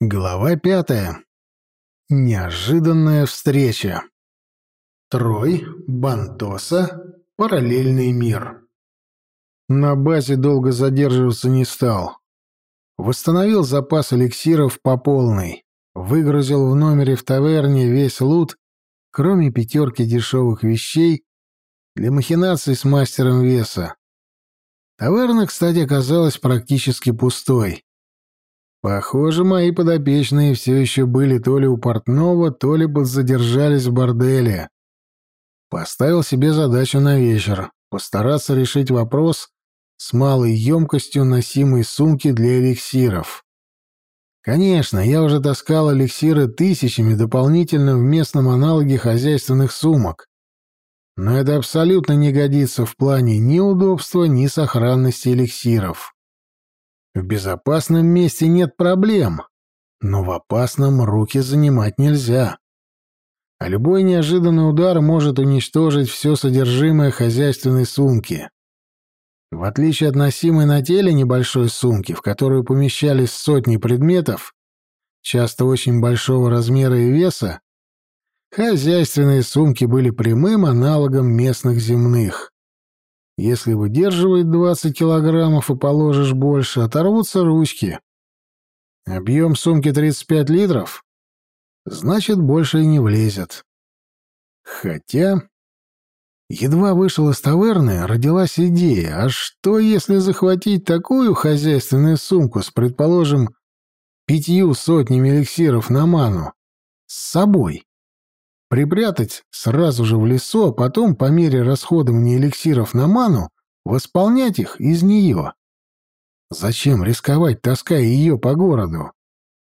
Глава пятая. Неожиданная встреча. Трой, Бантоса, параллельный мир. На базе долго задерживаться не стал. Восстановил запас эликсиров по полной. Выгрузил в номере в таверне весь лут, кроме пятерки дешевых вещей для махинаций с мастером веса. Таверна, кстати, оказалась практически пустой. Похоже, мои подопечные все еще были то ли у портного, то ли подзадержались в борделе. Поставил себе задачу на вечер — постараться решить вопрос с малой емкостью носимой сумки для эликсиров. Конечно, я уже таскал эликсиры тысячами дополнительно в местном аналоге хозяйственных сумок. Но это абсолютно не годится в плане ни удобства, ни сохранности эликсиров. В безопасном месте нет проблем, но в опасном руки занимать нельзя. А любой неожиданный удар может уничтожить все содержимое хозяйственной сумки. В отличие от носимой на теле небольшой сумки, в которую помещались сотни предметов, часто очень большого размера и веса, хозяйственные сумки были прямым аналогом местных земных. Если выдерживает 20 килограммов и положишь больше, оторвутся ручки. Объем сумки 35 литров? Значит, больше и не влезет. Хотя... Едва вышел из таверны, родилась идея, а что если захватить такую хозяйственную сумку с, предположим, пятью сотнями эликсиров на ману с собой? Припрятать сразу же в лесу, а потом, по мере расходования эликсиров на ману, восполнять их из нее. Зачем рисковать, таская ее по городу?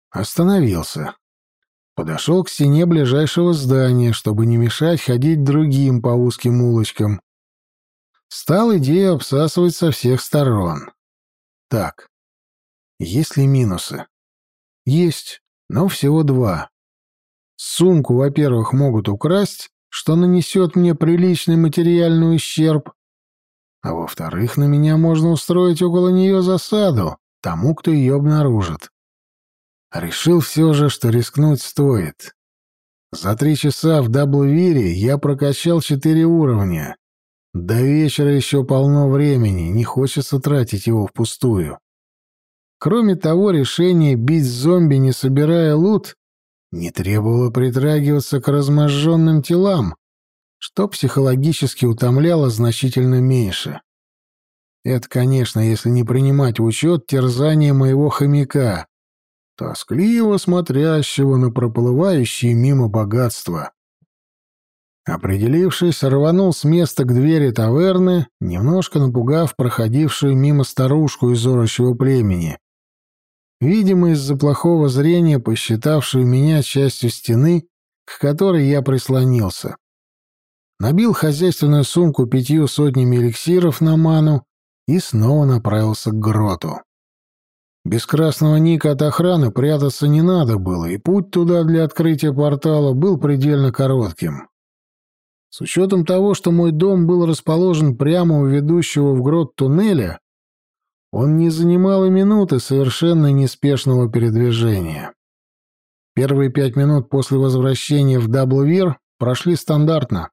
Остановился. Подошел к стене ближайшего здания, чтобы не мешать ходить другим по узким улочкам. Стал идею обсасывать со всех сторон. Так, есть ли минусы? Есть, но всего два. Сумку, во-первых, могут украсть, что нанесет мне приличный материальный ущерб, а во-вторых, на меня можно устроить около нее засаду тому, кто ее обнаружит. Решил все же, что рискнуть стоит. За три часа в Даблвире я прокачал четыре уровня. До вечера еще полно времени, не хочется тратить его впустую. Кроме того, решение бить зомби, не собирая лут, не требовало притрагиваться к разможженным телам, что психологически утомляло значительно меньше. Это, конечно, если не принимать в учет терзания моего хомяка, тоскливо смотрящего на проплывающие мимо богатства. Определившись, рванул с места к двери таверны, немножко напугав проходившую мимо старушку из орочего племени, видимо, из-за плохого зрения, посчитавшую меня частью стены, к которой я прислонился. Набил хозяйственную сумку пятью сотнями эликсиров на ману и снова направился к гроту. Без красного ника от охраны прятаться не надо было, и путь туда для открытия портала был предельно коротким. С учетом того, что мой дом был расположен прямо у ведущего в грот туннеля, он не занимал и минуты совершенно неспешного передвижения. Первые пять минут после возвращения в Даблвир прошли стандартно.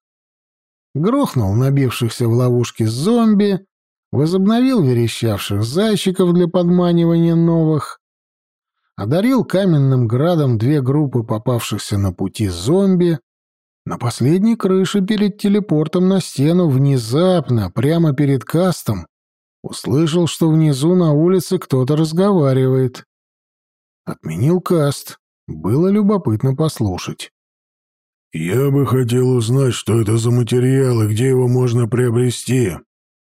Грохнул набившихся в ловушки зомби, возобновил верещавших зайчиков для подманивания новых, одарил каменным градом две группы попавшихся на пути зомби, на последней крыше перед телепортом на стену внезапно, прямо перед кастом, Услышал, что внизу на улице кто-то разговаривает. Отменил каст. Было любопытно послушать. «Я бы хотел узнать, что это за материал и где его можно приобрести.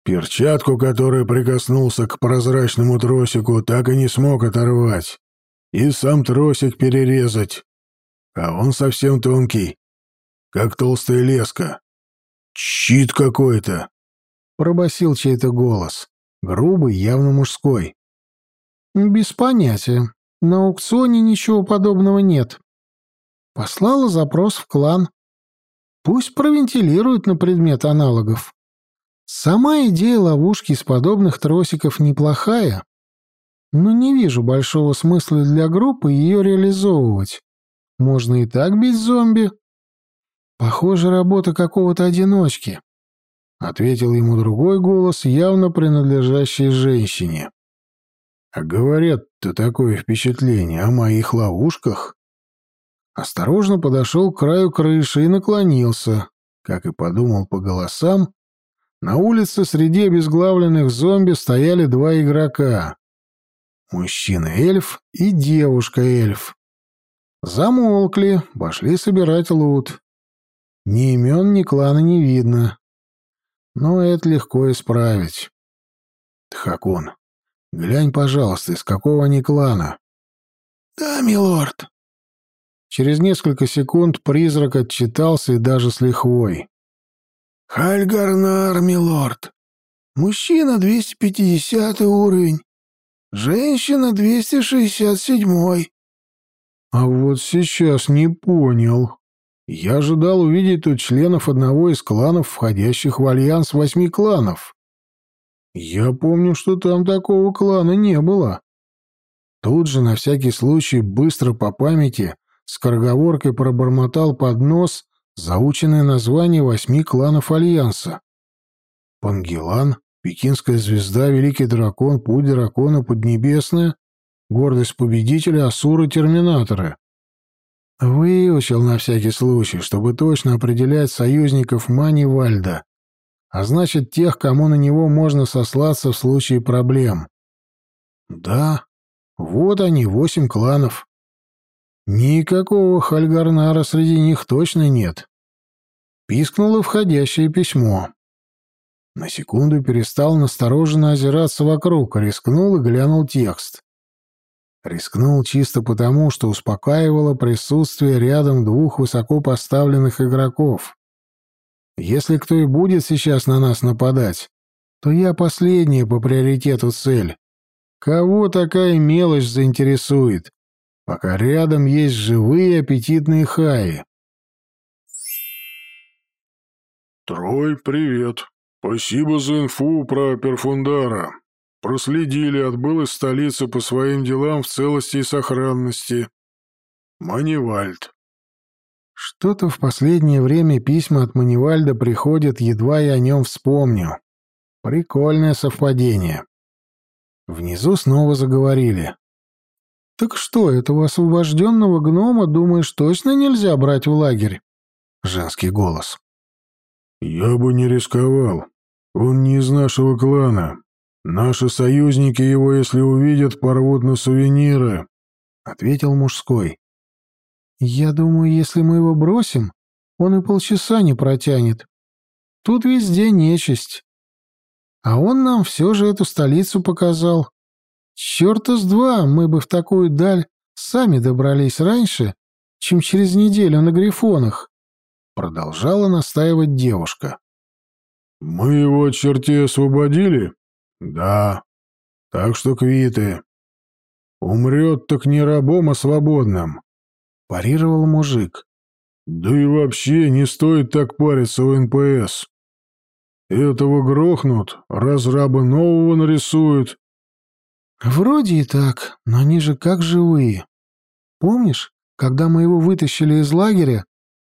Перчатку, которая прикоснулся к прозрачному тросику, так и не смог оторвать. И сам тросик перерезать. А он совсем тонкий, как толстая леска. Щит какой-то!» Пробасил чей-то голос. Грубый, явно мужской. «Без понятия. На аукционе ничего подобного нет. Послала запрос в клан. Пусть провентилируют на предмет аналогов. Сама идея ловушки из подобных тросиков неплохая. Но не вижу большого смысла для группы ее реализовывать. Можно и так бить зомби. Похоже, работа какого-то одиночки. Ответил ему другой голос, явно принадлежащий женщине. А говорят-то такое впечатление о моих ловушках. Осторожно подошел к краю крыши и наклонился. Как и подумал по голосам, на улице среди обезглавленных зомби стояли два игрока. Мужчина-эльф и девушка-эльф. Замолкли, пошли собирать лут. Ни имен, ни клана не видно. Но это легко исправить. Тхакун, глянь, пожалуйста, из какого они клана? Да, милорд. Через несколько секунд призрак отчитался и даже с лихвой. Хальгарнар, милорд. Мужчина 250 уровень. Женщина 267. А вот сейчас не понял. Я ожидал увидеть тут членов одного из кланов, входящих в альянс восьми кланов. Я помню, что там такого клана не было. Тут же, на всякий случай, быстро по памяти, скороговоркой пробормотал под нос заученное название восьми кланов Альянса. Пангелан, Пекинская звезда, Великий дракон, Путь дракона, Поднебесная, Гордость победителя, Асуры, Терминаторы. Выучил на всякий случай, чтобы точно определять союзников Мани Вальда, а значит, тех, кому на него можно сослаться в случае проблем. Да, вот они, восемь кланов. Никакого Хальгарнара среди них точно нет. Пискнуло входящее письмо. На секунду перестал настороженно озираться вокруг, рискнул и глянул текст. Рискнул чисто потому, что успокаивало присутствие рядом двух высоко поставленных игроков. Если кто и будет сейчас на нас нападать, то я последняя по приоритету цель. Кого такая мелочь заинтересует, пока рядом есть живые аппетитные хаи? «Трой, привет. Спасибо за инфу про Перфундара. Проследили, отбыл из столицы по своим делам в целости и сохранности. Манивальд». Что-то в последнее время письма от Манивальда приходят, едва я о нем вспомню. Прикольное совпадение. Внизу снова заговорили. «Так что, этого освобожденного гнома, думаешь, точно нельзя брать в лагерь?» Женский голос. «Я бы не рисковал. Он не из нашего клана. Наши союзники его, если увидят, порвут на сувениры», — ответил мужской. «Я думаю, если мы его бросим, он и полчаса не протянет. Тут везде нечисть. А он нам все же эту столицу показал. Черта с два мы бы в такую даль сами добрались раньше, чем через неделю на Грифонах. Продолжала настаивать девушка. «Мы его от чертей освободили?» «Да. Так что квиты. Умрет так не рабом, а свободным», — парировал мужик. «Да и вообще не стоит так париться у НПС. Этого грохнут, разраба нового нарисуют». «Вроде и так, но они же как живые. Помнишь, когда мы его вытащили из лагеря,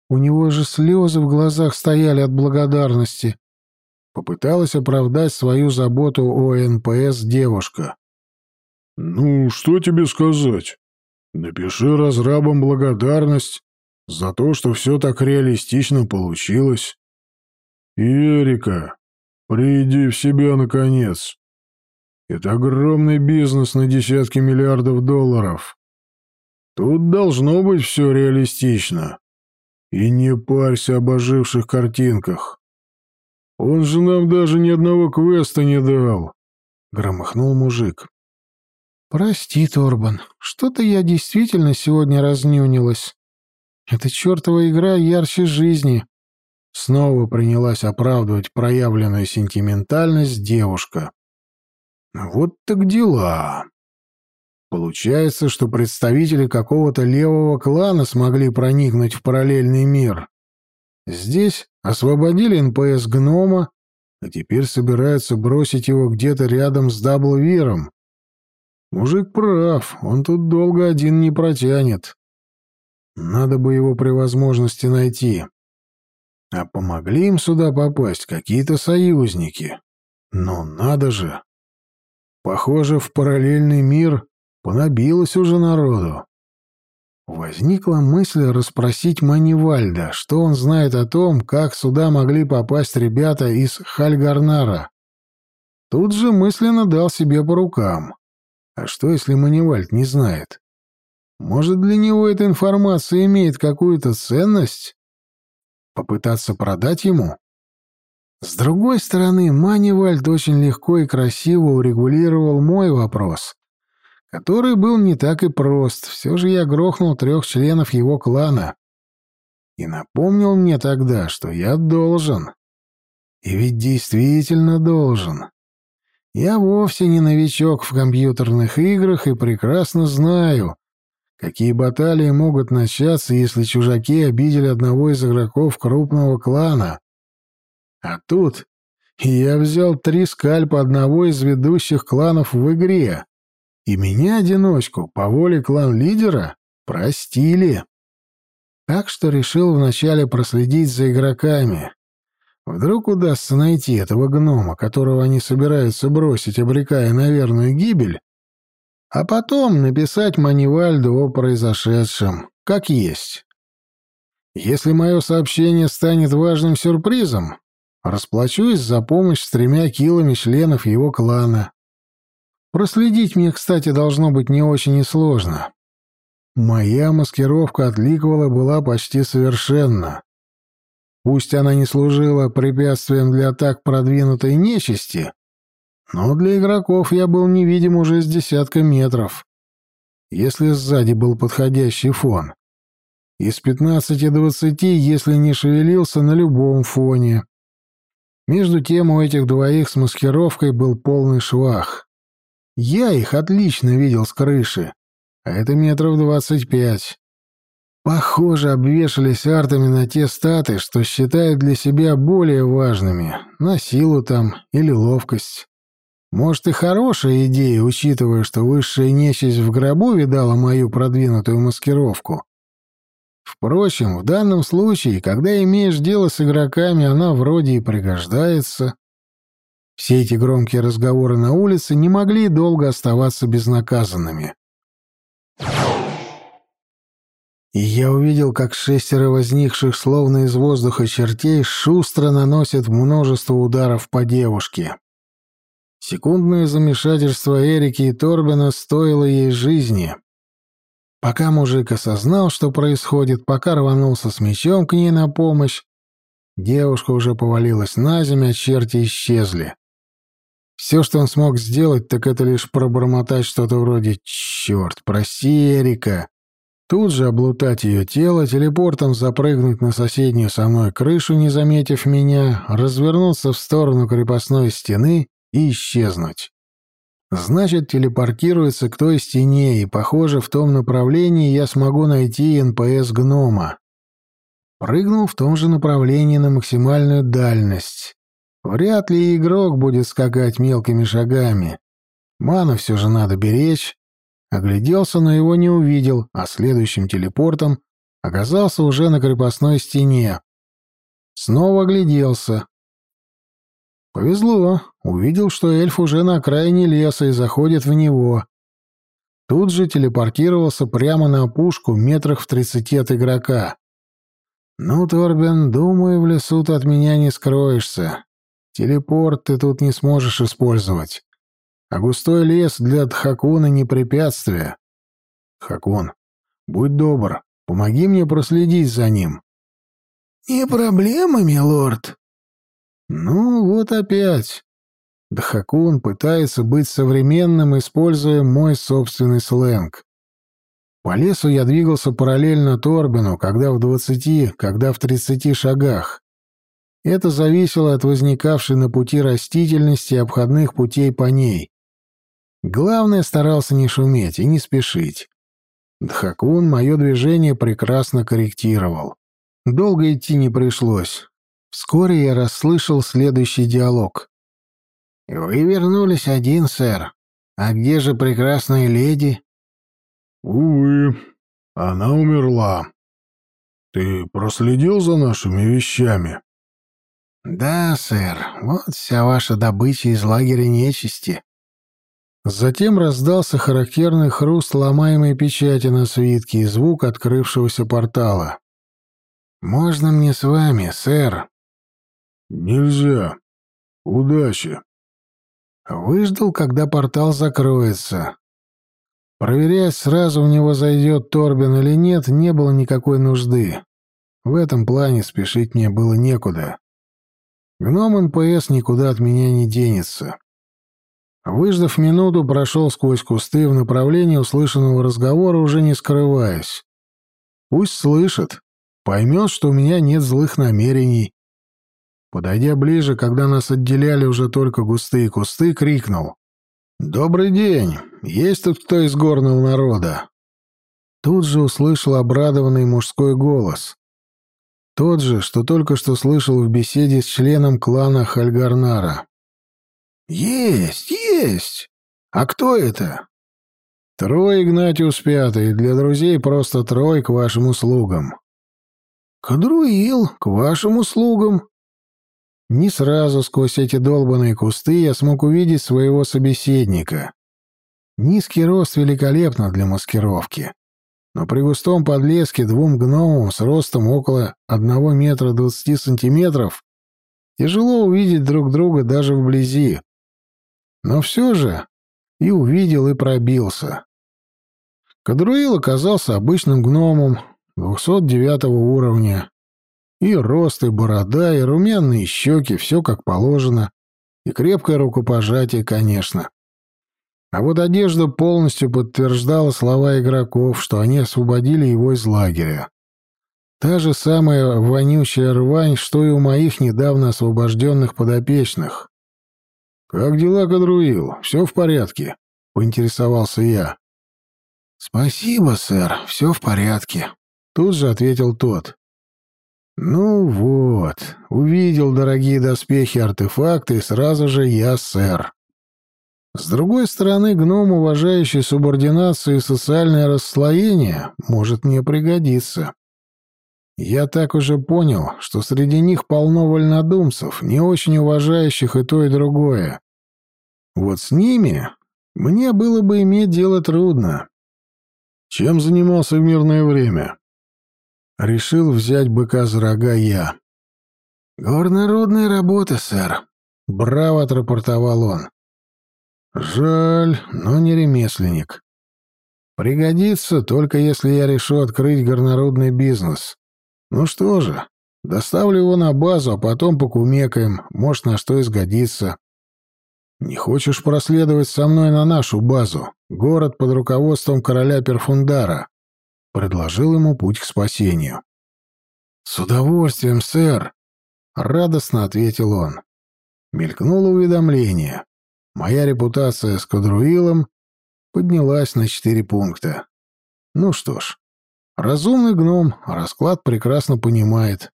у него же слезы в глазах стояли от благодарности. Попыталась оправдать свою заботу о НПС девушка. «Ну, что тебе сказать? Напиши разрабам благодарность за то, что все так реалистично получилось. Эрика, приди в себя, наконец. Это огромный бизнес на десятки миллиардов долларов. Тут должно быть все реалистично. И не парься об оживших картинках. Он же нам даже ни одного квеста не дал, — громыхнул мужик. «Прости, Торбан, что-то я действительно сегодня разнюнилась. Эта чертова игра ярче жизни». Снова принялась оправдывать проявленную сентиментальность девушка. «Вот так дела. Получается, что представители какого-то левого клана смогли проникнуть в параллельный мир. Здесь освободили НПС гнома, а теперь собираются бросить его где-то рядом с Даблвиром. Мужик прав, он тут долго один не протянет. Надо бы его при возможности найти. А помогли им сюда попасть какие-то союзники. Но надо же. Похоже, в параллельный мир понабилось уже народу. Возникла мысль расспросить Манивальда, что он знает о том, как сюда могли попасть ребята из Хальгарнара. Тут же мысленно дал себе по рукам. А что, если Манивальд не знает? Может, для него эта информация имеет какую-то ценность? Попытаться продать ему? С другой стороны, Манивальд очень легко и красиво урегулировал мой вопрос, который был не так и прост. Все же я грохнул трех членов его клана. И напомнил мне тогда, что я должен. И ведь действительно должен. Я вовсе не новичок в компьютерных играх и прекрасно знаю, какие баталии могут начаться, если чужаки обидели одного из игроков крупного клана. А тут я взял три скальпа одного из ведущих кланов в игре, и меня, одиночку, по воле клан-лидера, простили. Так что решил вначале проследить за игроками. Вдруг удастся найти этого гнома, которого они собираются бросить, обрекая на верную гибель, а потом написать Манивальду о произошедшем, как есть. Если мое сообщение станет важным сюрпризом, Расплачусь за помощь с тремя килами членов его клана. Проследить мне, кстати, должно быть не очень и сложно. Моя маскировка от Ликвола была почти совершенна. Пусть она не служила препятствием для атак продвинутой нечисти, но для игроков я был невидим уже с десятка метров, если сзади был подходящий фон. Из 15-20, если не шевелился на любом фоне. Между тем у этих двоих с маскировкой был полный швах. Я их отлично видел с крыши, а это метров двадцать пять. Похоже, обвешались артами на те статы, что считают для себя более важными, на силу там или ловкость. Может, и хорошая идея, учитывая, что высшая нечисть в гробу видала мою продвинутую маскировку. Впрочем, в данном случае, когда имеешь дело с игроками, она вроде и пригождается. Все эти громкие разговоры на улице не могли долго оставаться безнаказанными. И я увидел, как шестеро возникших словно из воздуха чертей шустро наносят множество ударов по девушке. Секундное замешательство Эрики и Торбина стоило ей жизни. Пока мужик осознал, что происходит, пока рванулся с мечом к ней на помощь, девушка уже повалилась на землю, а черти исчезли. Все, что он смог сделать, так это лишь пробормотать что-то вроде «Черт, прости, Эрика!» Тут же облутать ее тело, телепортом запрыгнуть на соседнюю со мной крышу, не заметив меня, развернуться в сторону крепостной стены и исчезнуть. Значит, телепортируется к той стене, и, похоже, в том направлении я смогу найти НПС гнома. Прыгнул в том же направлении на максимальную дальность. Вряд ли игрок будет скакать мелкими шагами. Ману все же надо беречь. Огляделся, но его не увидел, а следующим телепортом оказался уже на крепостной стене. Снова огляделся. Повезло, увидел, что эльф уже на окраине леса и заходит в него. Тут же телепортировался прямо на опушку метрах в тридцати от игрока. «Ну, Торбен, думаю, в лесу ты от меня не скроешься. Телепорт ты тут не сможешь использовать. А густой лес для Дхакуна не препятствие. Хакун, будь добр, помоги мне проследить за ним». «Не проблема, милорд», ну, вот опять. Дхакун пытается быть современным, используя мой собственный сленг. По лесу я двигался параллельно Торбину, когда в двадцати, когда в тридцати шагах. Это зависело от возникавшей на пути растительности и обходных путей по ней. Главное, старался не шуметь и не спешить. Дхакун мое движение прекрасно корректировал. Долго идти не пришлось. Вскоре я расслышал следующий диалог. «Вы вернулись один, сэр. А где же прекрасная леди? Увы, она умерла. Ты проследил за нашими вещами? Да, сэр, вот вся ваша добыча из лагеря нечисти. Затем раздался характерный хруст ломаемой печати на свитке и звук открывшегося портала. «Можно мне с вами, сэр?» «Нельзя. Удачи». Выждал, когда портал закроется. Проверять, сразу в него зайдет Торбин или нет, не было никакой нужды. В этом плане спешить мне было некуда. Гном НПС никуда от меня не денется. Выждав минуту, прошел сквозь кусты в направлении услышанного разговора, уже не скрываясь. Пусть слышит, поймет, что у меня нет злых намерений. Подойдя ближе, когда нас отделяли уже только густые кусты, крикнул. «Добрый день! Есть тут кто из горного народа?» Тут же услышал обрадованный мужской голос. Тот же, что только что слышал в беседе с членом клана Хальгарнара. «Есть, есть! А кто это?» «Трой Игнатиус Пятый, для друзей просто Трой к вашим услугам». «Кадруил, к вашим услугам». Не сразу сквозь эти долбанные кусты я смог увидеть своего собеседника. Низкий рост великолепно для маскировки. Но при густом подлеске двум гномам с ростом около одного метра двадцати сантиметров тяжело увидеть друг друга даже вблизи. Но все же и увидел, и пробился. Кадруил оказался обычным гномом 209 уровня. И рост, и борода, и румяные щеки, все как положено. И крепкое рукопожатие, конечно. А вот одежда полностью подтверждала слова игроков, что они освободили его из лагеря. Та же самая вонючая рвань, что и у моих недавно освобожденных подопечных. «Как дела, Кадруил? Все в порядке?» — поинтересовался я. «Спасибо, сэр, все в порядке», — тут же ответил тот. «Ну вот, увидел дорогие доспехи, артефакты, и сразу же я, сэр». С другой стороны, гном, уважающий субординацию и социальное расслоение, может мне пригодиться. Я так уже понял, что среди них полно вольнодумцев, не очень уважающих и то, и другое. Вот с ними мне было бы иметь дело трудно. Чем занимался в мирное время? Решил взять быка за рога я. «Горнородная работа, сэр», — браво отрапортовал он. «Жаль, но не ремесленник. Пригодится, только если я решу открыть горнорудный бизнес. Ну что же, доставлю его на базу, а потом покумекаем, может, на что изгодится. Не хочешь проследовать со мной на нашу базу, город под руководством короля Перфундара?» Предложил ему путь к спасению. «С удовольствием, сэр!» — радостно ответил он. Мелькнуло уведомление. Моя репутация с Кадруилом поднялась на четыре пункта. Ну что ж, Разумный гном, расклад прекрасно понимает.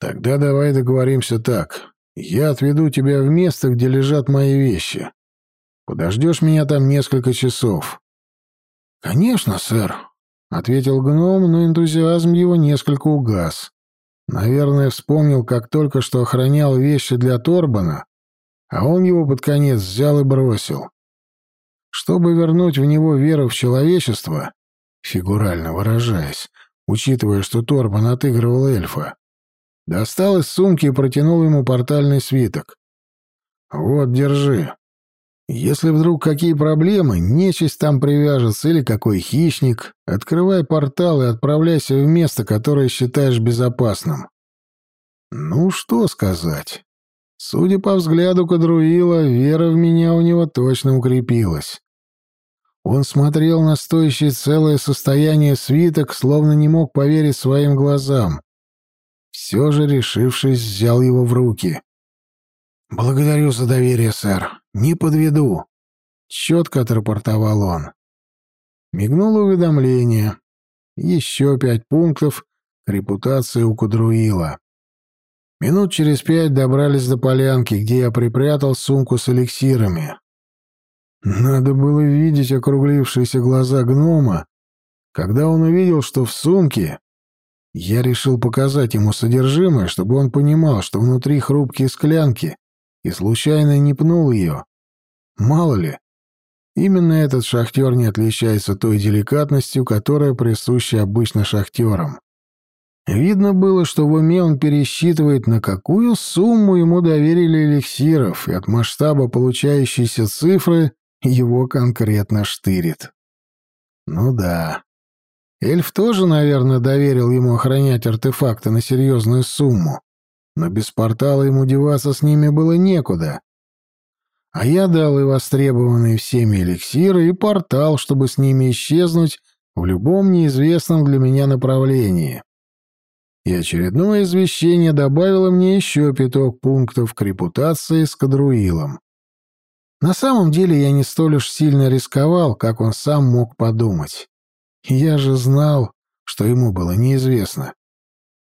Тогда давай договоримся так. Я отведу тебя в место, где лежат мои вещи. Подождешь меня там несколько часов. Конечно, сэр, ответил гном, но энтузиазм его несколько угас. Наверное, вспомнил, как только что охранял вещи для Торбана, а он его под конец взял и бросил. Чтобы вернуть в него веру в человечество, фигурально выражаясь, учитывая, что Торбан отыгрывал эльфа. Достал из сумки и протянул ему портальный свиток. «Вот, держи. Если вдруг какие проблемы, нечисть там привяжется или какой хищник, открывай портал и отправляйся в место, которое считаешь безопасным». Ну, что сказать. Судя по взгляду Кадруила, вера в меня у него точно укрепилась. Он смотрел на стоящее целое состояние свиток, словно не мог поверить своим глазам. Все же, решившись, взял его в руки. «Благодарю за доверие, сэр. Не подведу», — четко отрапортовал он. Мигнуло уведомление. Еще пять пунктов к репутации у Кудруила. Минут через пять добрались до полянки, где я припрятал сумку с эликсирами. Надо было видеть округлившиеся глаза гнома, когда он увидел, что в сумке... Я решил показать ему содержимое, чтобы он понимал, что внутри хрупкие склянки, и случайно не пнул ее. Мало ли, именно этот шахтер не отличается той деликатностью, которая присуща обычно шахтерам. Видно было, что в уме он пересчитывает, на какую сумму ему доверили эликсиров, и от масштаба получающейся цифры его конкретно штырит. Ну да. Эльф тоже, наверное, доверил ему охранять артефакты на серьезную сумму, но без портала ему деваться с ними было некуда. А я дал и востребованные всеми эликсиры, и портал, чтобы с ними исчезнуть в любом неизвестном для меня направлении и очередное извещение добавило мне еще пяток пунктов к репутации с Кадруилом. На самом деле я не столь уж сильно рисковал, как он сам мог подумать. Я же знал, что ему было неизвестно.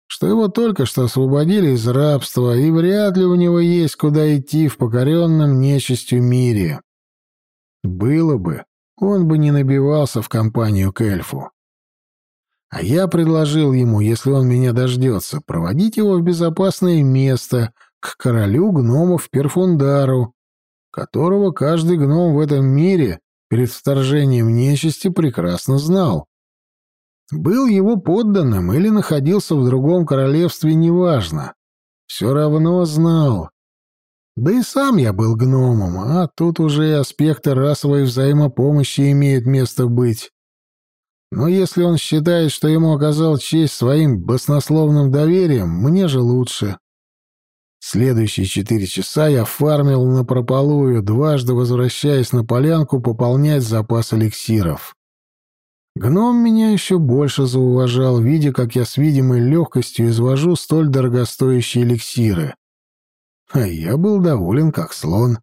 Что его только что освободили из рабства, и вряд ли у него есть куда идти в покоренном нечистью мире. Было бы, он бы не набивался в компанию к эльфу. А я предложил ему, если он меня дождется, проводить его в безопасное место, к королю гномов Перфундару, которого каждый гном в этом мире перед вторжением нечисти прекрасно знал. Был его подданным или находился в другом королевстве, неважно. Все равно знал. Да и сам я был гномом, а тут уже аспекты расовой взаимопомощи имеют место быть. Но если он считает, что ему оказал честь своим баснословным доверием, мне же лучше. Следующие четыре часа я фармил напропалую, дважды возвращаясь на полянку пополнять запас эликсиров. Гном меня еще больше зауважал, видя, как я с видимой легкостью извожу столь дорогостоящие эликсиры. А я был доволен, как слон.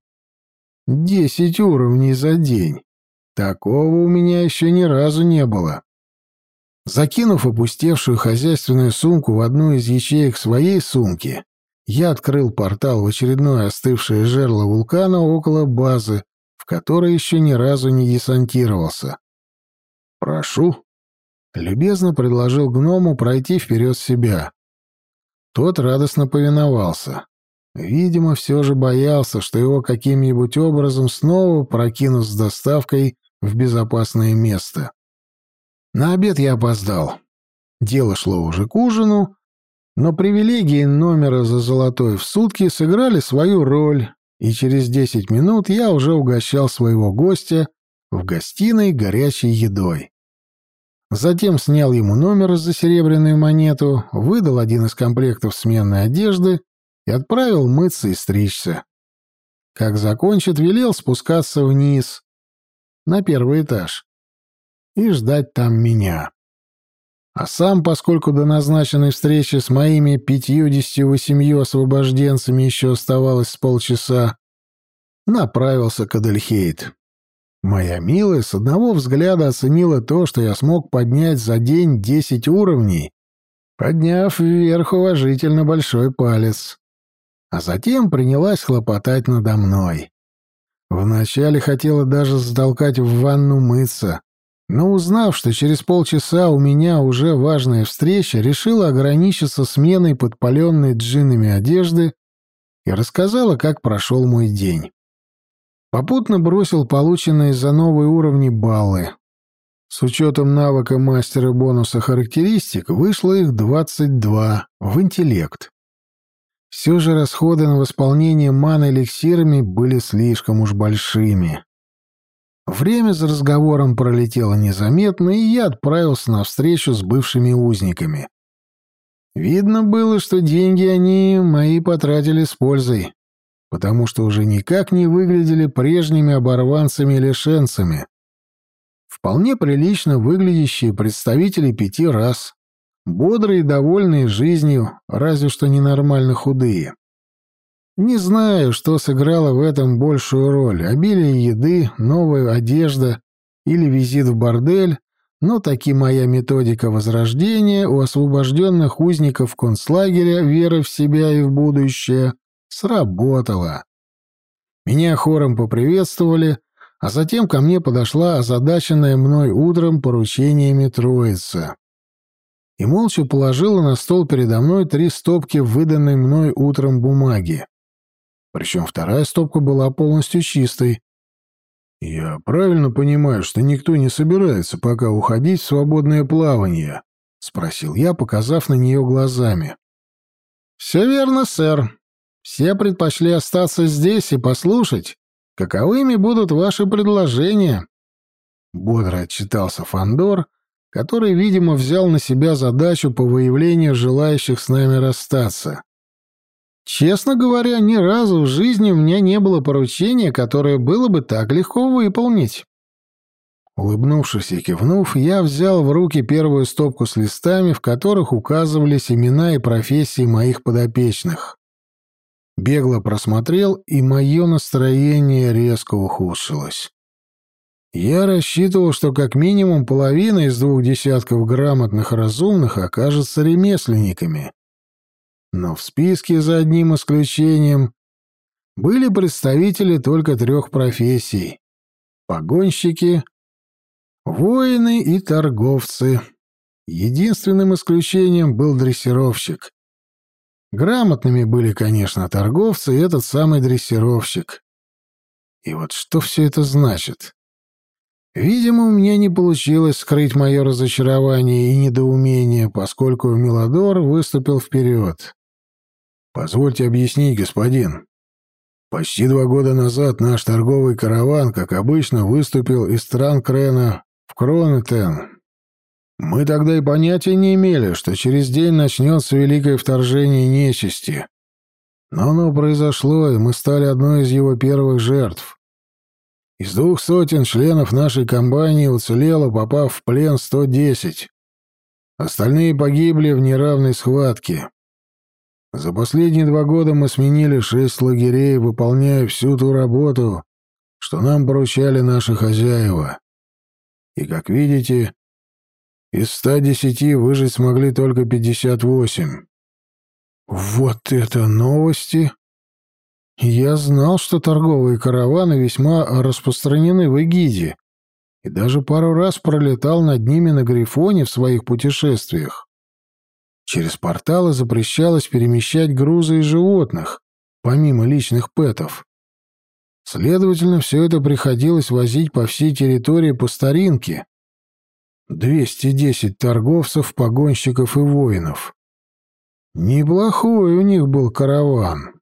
Десять уровней за день. Такого у меня еще ни разу не было. Закинув опустевшую хозяйственную сумку в одну из ячеек своей сумки, я открыл портал в очередное остывшее жерло вулкана около базы, в которой еще ни разу не десантировался. «Прошу», — любезно предложил гному пройти вперед себя. Тот радостно повиновался. Видимо, все же боялся, что его каким-нибудь образом снова прокинут с доставкой в безопасное место. На обед я опоздал. Дело шло уже к ужину, но привилегии номера за золотой в сутки сыграли свою роль, и через десять минут я уже угощал своего гостя в гостиной горячей едой. Затем снял ему номер за серебряную монету, выдал один из комплектов сменной одежды и отправил мыться и стричься. Как закончит, велел спускаться вниз, на первый этаж и ждать там меня. А сам, поскольку до назначенной встречи с моими пятьюдесятью восемью освобожденцами еще оставалось с полчаса, направился к Адельхейт. Моя милая с одного взгляда оценила то, что я смог поднять за день десять уровней, подняв вверх уважительно большой палец. А затем принялась хлопотать надо мной. Вначале хотела даже затолкать в ванну мыться, но узнав, что через полчаса у меня уже важная встреча, решила ограничиться сменой подпаленной джинами одежды и рассказала, как прошел мой день. Попутно бросил полученные за новые уровни баллы. С учетом навыка мастера бонуса характеристик вышло их 22 в интеллект. Все же расходы на восполнение маны эликсирами были слишком уж большими. Время за разговором пролетело незаметно, и я отправился на встречу с бывшими узниками. Видно было, что деньги они мои потратили с пользой, потому что уже никак не выглядели прежними оборванцами-лишенцами. Вполне прилично выглядящие представители пяти рас, Бодрые и довольные жизнью, разве что ненормально худые. Не знаю, что сыграло в этом большую роль — обилие еды, новая одежда или визит в бордель, но таки моя методика возрождения у освобожденных узников концлагеря вера в себя и в будущее сработала. Меня хором поприветствовали, А затем ко мне подошла озадаченная мной утром поручениями троица. И молча положила на стол передо мной три стопки выданной мной утром бумаги. Причем вторая стопка была полностью чистой. «Я правильно понимаю, что никто не собирается пока уходить в свободное плавание?» — спросил я, показав на нее глазами. «Все верно, сэр. Все предпочли остаться здесь и послушать, каковыми будут ваши предложения». Бодро отчитался Фандор, который, видимо, взял на себя задачу по выявлению желающих с нами расстаться. Честно говоря, ни разу в жизни у меня не было поручения, которое было бы так легко выполнить. Улыбнувшись и кивнув, я взял в руки первую стопку с листами, в которых указывались имена и профессии моих подопечных. Бегло просмотрел, и мое настроение резко ухудшилось. Я рассчитывал, что как минимум половина из двух десятков грамотных разумных окажется ремесленниками. Но в списке, за одним исключением, были представители только трех профессий — погонщики, воины и торговцы. Единственным исключением был дрессировщик. Грамотными были, конечно, торговцы и этот самый дрессировщик. И вот что все это значит? Видимо, у меня не получилось скрыть мое разочарование и недоумение, поскольку Мелодор выступил вперед. «Позвольте объяснить, господин. Почти два года назад наш торговый караван, как обычно, выступил из стран Крена в Кронетен, мы тогда и понятия не имели, что через день начнется великое вторжение нечисти. Но оно произошло, и мы стали одной из его первых жертв. Из двух сотен членов нашей компании уцелело, попав в плен 110. Остальные погибли в неравной схватке. За последние два года мы сменили шесть лагерей, выполняя всю ту работу, что нам поручали наши хозяева. И, как видите, из 110 выжить смогли только 58. Вот это новости! Я знал, что торговые караваны весьма распространены в Эгиде, и даже пару раз пролетал над ними на Грифоне в своих путешествиях. Через порталы запрещалось перемещать грузы и животных, помимо личных пэтов. Следовательно, все это приходилось возить по всей территории по старинке, 210 торговцев, погонщиков и воинов. Неплохой у них был караван.